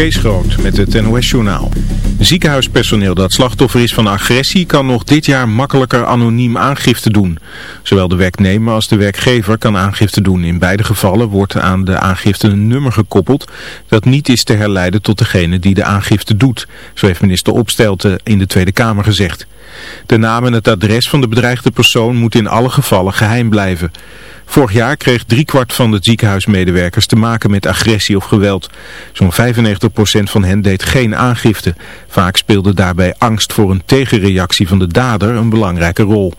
Kees Groot met het NOS-journaal. Ziekenhuispersoneel dat slachtoffer is van agressie kan nog dit jaar makkelijker anoniem aangifte doen. Zowel de werknemer als de werkgever kan aangifte doen. In beide gevallen wordt aan de aangifte een nummer gekoppeld dat niet is te herleiden tot degene die de aangifte doet. Zo heeft minister Opstelten in de Tweede Kamer gezegd. De naam en het adres van de bedreigde persoon moet in alle gevallen geheim blijven. Vorig jaar kreeg driekwart van de ziekenhuismedewerkers te maken met agressie of geweld. Zo'n 95% van hen deed geen aangifte. Vaak speelde daarbij angst voor een tegenreactie van de dader een belangrijke rol.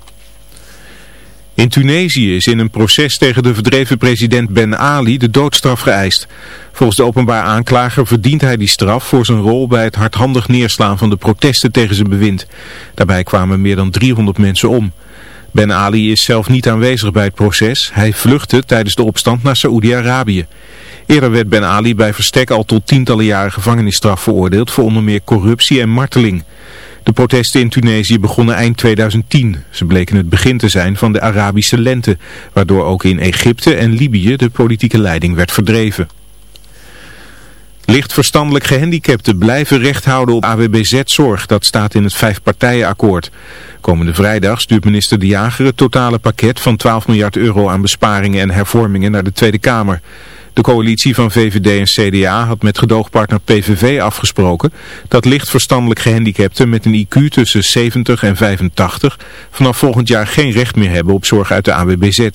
In Tunesië is in een proces tegen de verdreven president Ben Ali de doodstraf geëist. Volgens de openbaar aanklager verdient hij die straf voor zijn rol bij het hardhandig neerslaan van de protesten tegen zijn bewind. Daarbij kwamen meer dan 300 mensen om. Ben Ali is zelf niet aanwezig bij het proces. Hij vluchtte tijdens de opstand naar Saoedi-Arabië. Eerder werd Ben Ali bij verstek al tot tientallen jaren gevangenisstraf veroordeeld voor onder meer corruptie en marteling. De protesten in Tunesië begonnen eind 2010. Ze bleken het begin te zijn van de Arabische lente, waardoor ook in Egypte en Libië de politieke leiding werd verdreven. Licht verstandelijk gehandicapten blijven recht houden op AWBZ-zorg. Dat staat in het vijfpartijenakkoord. Komende vrijdag stuurt minister De Jager het totale pakket van 12 miljard euro aan besparingen en hervormingen naar de Tweede Kamer. De coalitie van VVD en CDA had met gedoogpartner PVV afgesproken dat licht verstandelijk gehandicapten met een IQ tussen 70 en 85 vanaf volgend jaar geen recht meer hebben op zorg uit de AWBZ.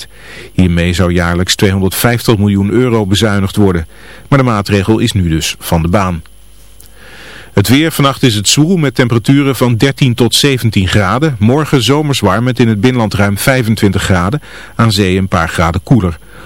Hiermee zou jaarlijks 250 miljoen euro bezuinigd worden. Maar de maatregel is nu dus van de baan. Het weer, vannacht is het zwoel met temperaturen van 13 tot 17 graden. Morgen zomers warm met in het binnenland ruim 25 graden. Aan zee een paar graden koeler.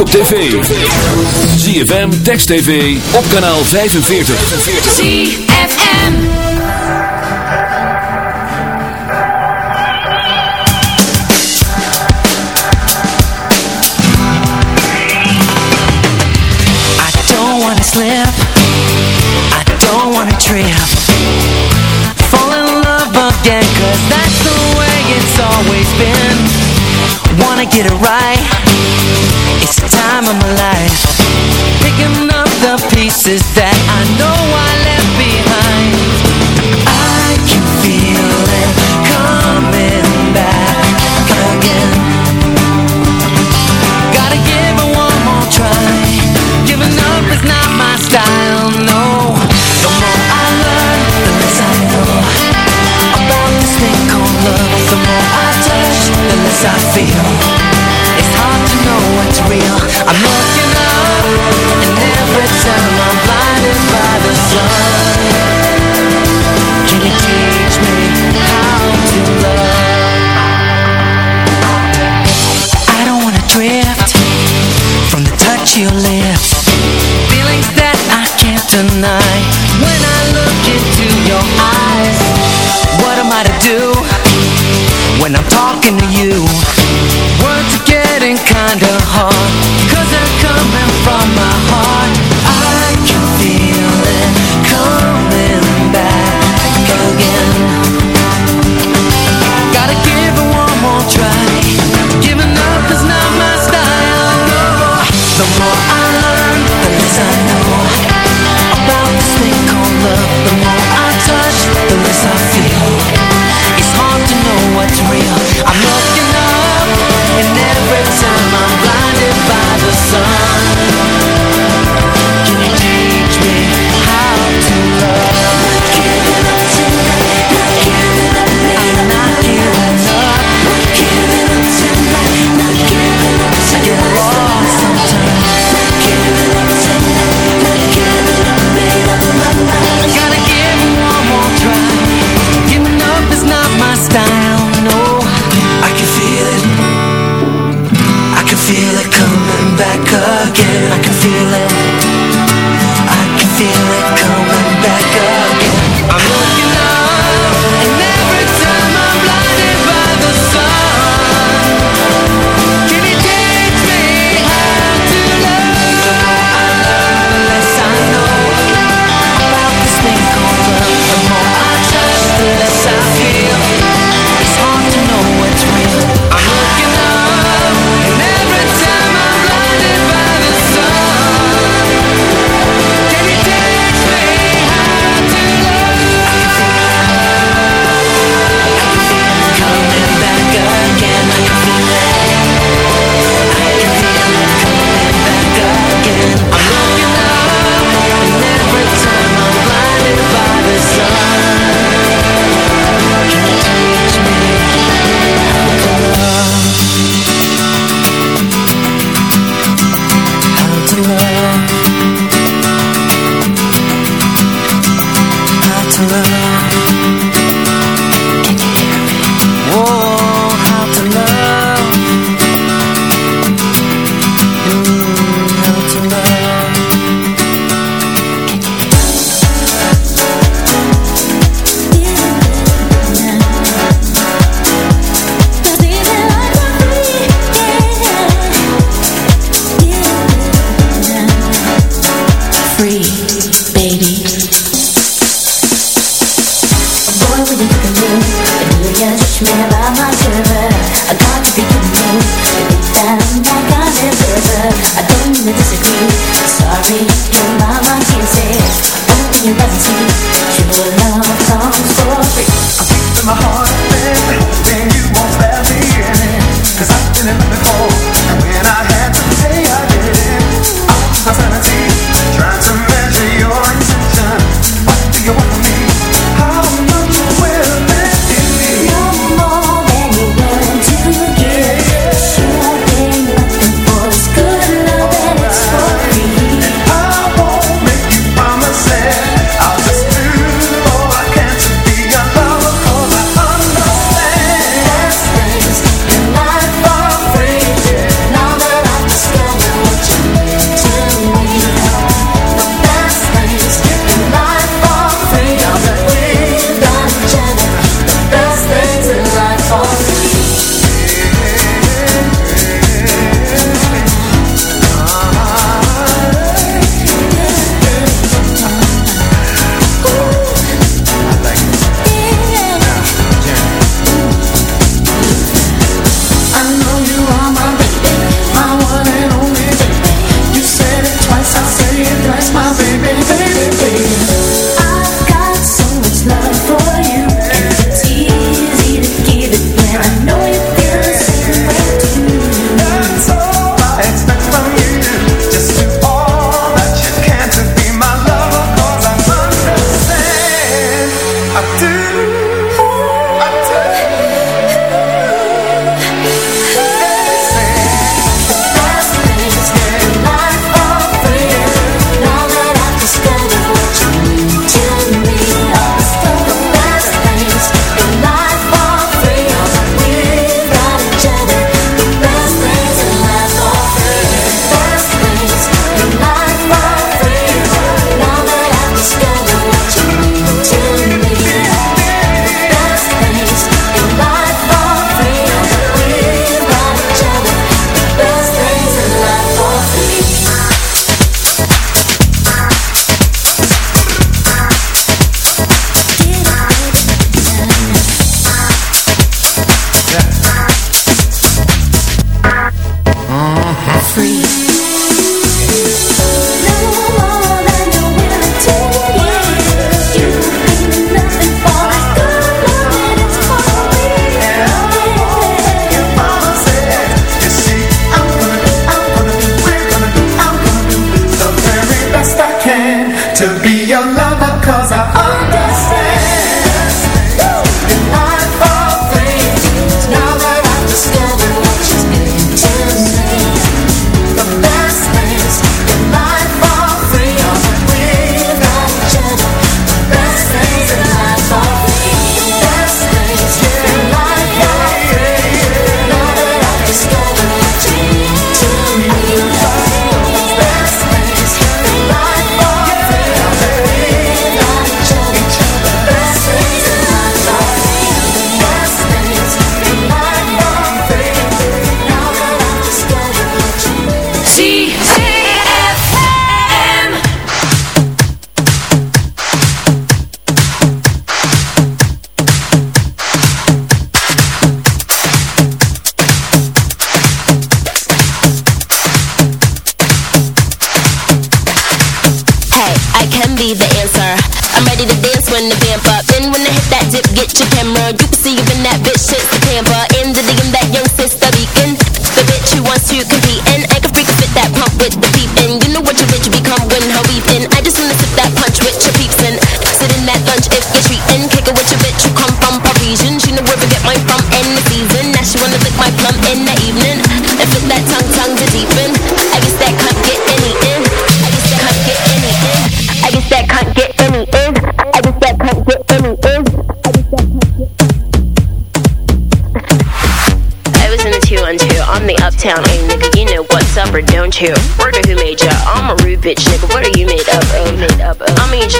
ook op tv. ZFM, Text TV, op kanaal 45. ZFM I don't wanna slip. I don't wanna trip. Fall in love again Cause that's the way it's always been. Wanna get it right. is that When I look into your eyes What am I to do? When I'm talking to you Words are getting kinda hard Cause they're coming from my heart.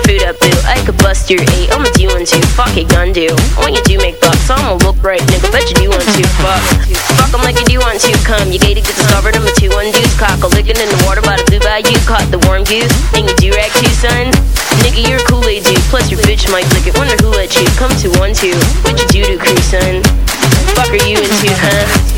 Food up boo, I could bust your eight, I'ma do one two, fuck it gun do. When you do make bucks, I'ma look right nigga, bet you do want to, fuck. Fuck 'em like you do want to, come, you gated, get discovered, I'm a two one deuce, cock a lickin' in the water by the blue bayou, caught the warm goose, and you do rag too son. Nigga, you're a Kool-Aid dude, plus your bitch might lick it, wonder who let you, come to one two, what you do to crew son? Fuck are you into, huh?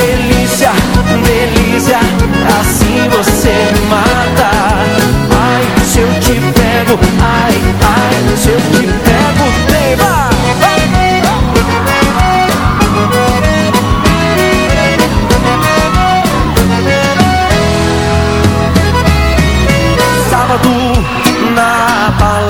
Delícia, delícia, assim você me mata Ai, se eu te pego, ai, ai, se eu te pego Tema! Sábado na balada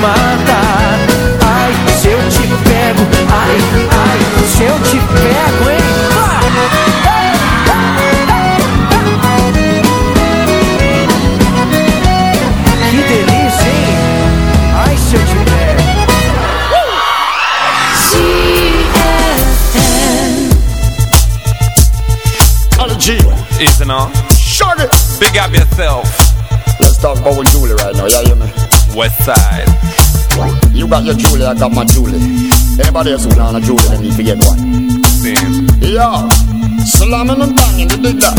matar. Ai, se eu te pego, ai, ai, se eu te pego, hein? Vá! Que delícia, it. Big up yourself. Let's talk about Julie right now. Yeah, you yeah. West side. You got your Julie, I got my Julie. Anybody else who not a Julie, then you forget one. Same. Yo, slamming and banging, you dig that?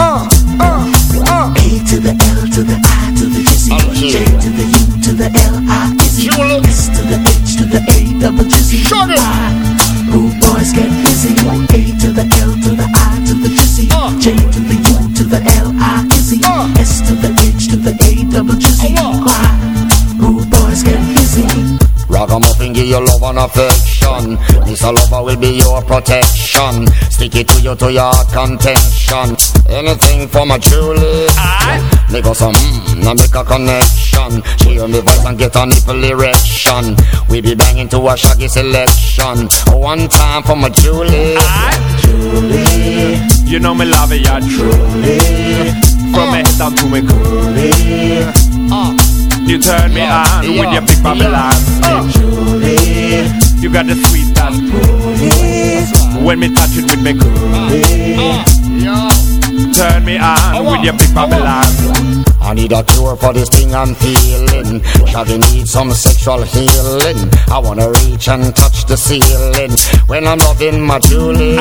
Uh, uh, uh. A to the L to the I to the Jizzy. J to the U to the L I Izzy. Julie. S to the H to the A double Jizzy. Shut it. I, rude boys get busy. A to the L to the I to the Ragamuffin give you love and affection. This a lover will be your protection. Stick it to you to your contention. Anything for my Julie. Make us some mmm, now make a connection. She hear me voice and get a nipple erection. We be banging to a shaggy selection. One time for my Julie. Julie. You know me love it, yeah, truly. From me head down to me coolie. uh, You turn me Yeah, on yeah, with your big Babylon. Uh, Julie. You got the sweet coolie. When me touch it with me coolie. uh. Turn me on with your big Babylon I need a cure for this thing I'm feeling. Shaggy need some sexual healing. I wanna reach and touch the ceiling when I'm loving my Julie.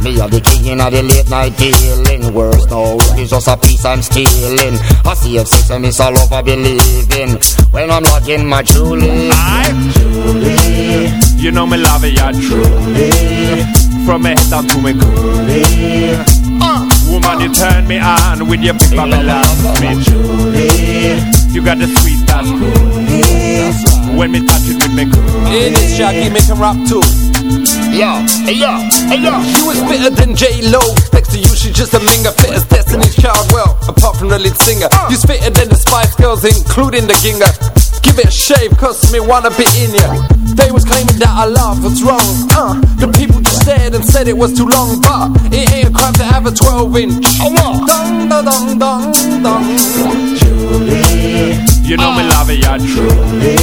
Me are the king of the late night dealing. Words no, it's just a piece I'm stealing. I see if sex and it's all over believing when I'm loving my Julie. Julie, You know me love it, yeah, truly. From me head down to me coolie. uh, Woman, you turn me on with your big Babylon Me Julie. You got the sweet and coolie. When me touch it with me coolie. In this Shaggy make him rap too. yo, hey yo, hey yo. She was fitter than J-Lo Next to you, she's just a minger Fit as Destiny's Child, well, apart from the lead singer You's fitter than the Spice Girls, including the Ginger Give it a shave, cause me wanna be in ya They was claiming that I love what's wrong uh, The people just stared and said it was too long But it ain't a crime to have a 12 inch Oh, what? Dong, dong, dong, dong, Julie, You know me love it, yeah, truly.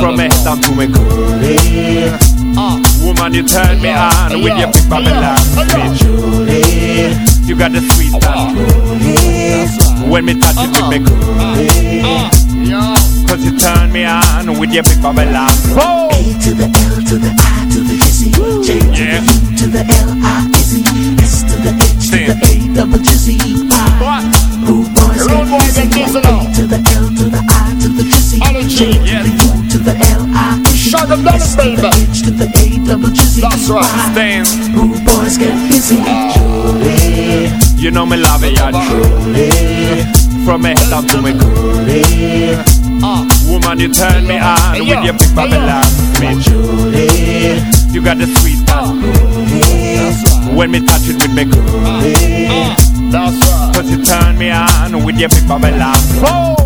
From me head down to me coolie. Uh, Woman, you turn me on with your big Babylon Me Julie. You got the sweet and coolie. When me touch it with me coolie. uh, yo. Cause you turn me on with your big Babylon Whoa! A to the L to the J Yeah. to the L I to the H to the A double Jizzy. I, rude boys get busy. A to the L to the I to the Jizzy. All the J G, to the U to the L I Izzy. Shut them down, S to the. H to the A double Jizzy. That's right. I, Stand. rude boys get busy. You know me love it, yeah, truly. From me head down to me coolie. Uh, Woman, you turn me on Hey, with yo. your big. Babylon Me Julie. You got the sweet coolie. When me touch it with me coolie. uh, that's right. Cause you turn me on with your big Babylon Whoa!